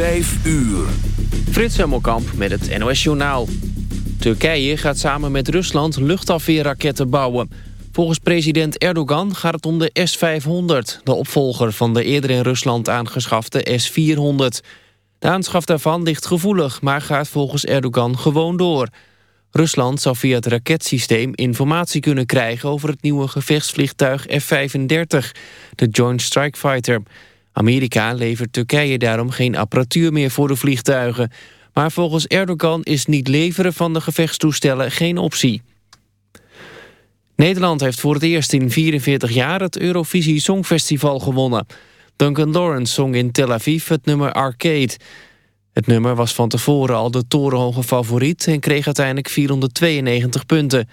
Vijf uur. Frits Hemmelkamp met het NOS Journaal. Turkije gaat samen met Rusland luchtafweerraketten bouwen. Volgens president Erdogan gaat het om de S-500... de opvolger van de eerder in Rusland aangeschafte S-400. De aanschaf daarvan ligt gevoelig, maar gaat volgens Erdogan gewoon door. Rusland zou via het raketsysteem informatie kunnen krijgen... over het nieuwe gevechtsvliegtuig F-35, de Joint Strike Fighter... Amerika levert Turkije daarom geen apparatuur meer voor de vliegtuigen. Maar volgens Erdogan is niet leveren van de gevechtstoestellen geen optie. Nederland heeft voor het eerst in 44 jaar het Eurovisie Songfestival gewonnen. Duncan Lawrence zong in Tel Aviv het nummer Arcade. Het nummer was van tevoren al de torenhoge favoriet... en kreeg uiteindelijk 492 punten.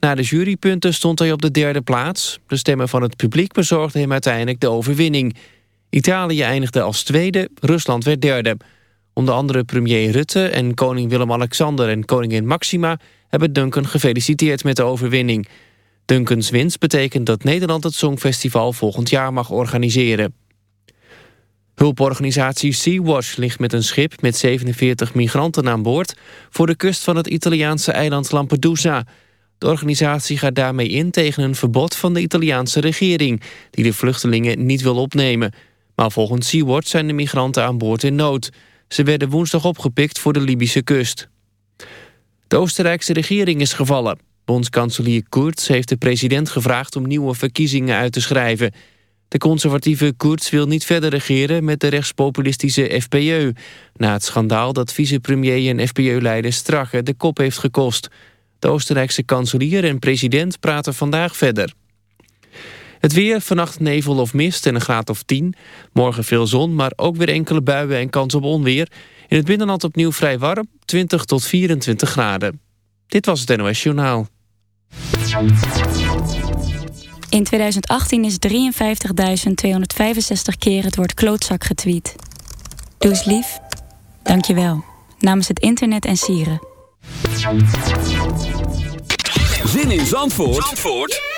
Na de jurypunten stond hij op de derde plaats. De stemmen van het publiek bezorgden hem uiteindelijk de overwinning... Italië eindigde als tweede, Rusland werd derde. Onder andere premier Rutte en koning Willem-Alexander en koningin Maxima... hebben Duncan gefeliciteerd met de overwinning. Duncans winst betekent dat Nederland het Songfestival volgend jaar mag organiseren. Hulporganisatie Sea-Watch ligt met een schip met 47 migranten aan boord... voor de kust van het Italiaanse eiland Lampedusa. De organisatie gaat daarmee in tegen een verbod van de Italiaanse regering... die de vluchtelingen niet wil opnemen... Maar volgens Sea-Watch zijn de migranten aan boord in nood. Ze werden woensdag opgepikt voor de Libische kust. De Oostenrijkse regering is gevallen. Bondskanselier Kurz heeft de president gevraagd om nieuwe verkiezingen uit te schrijven. De conservatieve Kurz wil niet verder regeren met de rechtspopulistische FPÖ... na het schandaal dat vicepremier en FPÖ-leider Strache de kop heeft gekost. De Oostenrijkse kanselier en president praten vandaag verder. Het weer, vannacht nevel of mist en een graad of 10. Morgen veel zon, maar ook weer enkele buien en kans op onweer. In het binnenland opnieuw vrij warm, 20 tot 24 graden. Dit was het NOS Journaal. In 2018 is 53.265 keer het woord klootzak getweet. Doe eens lief. Dank je wel. Namens het internet en sieren. Zin in Zandvoort? Zandvoort?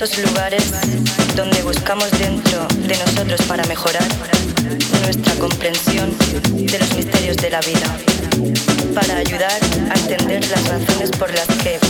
Esos lugares donde buscamos dentro de nosotros para mejorar nuestra comprensión de los misterios de la vida, para ayudar a entender las razones por las que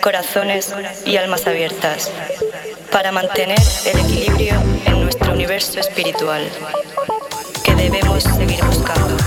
corazones y almas abiertas para mantener el equilibrio en nuestro universo espiritual que debemos seguir buscando.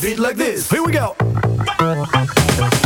this, beat like this. Here we go.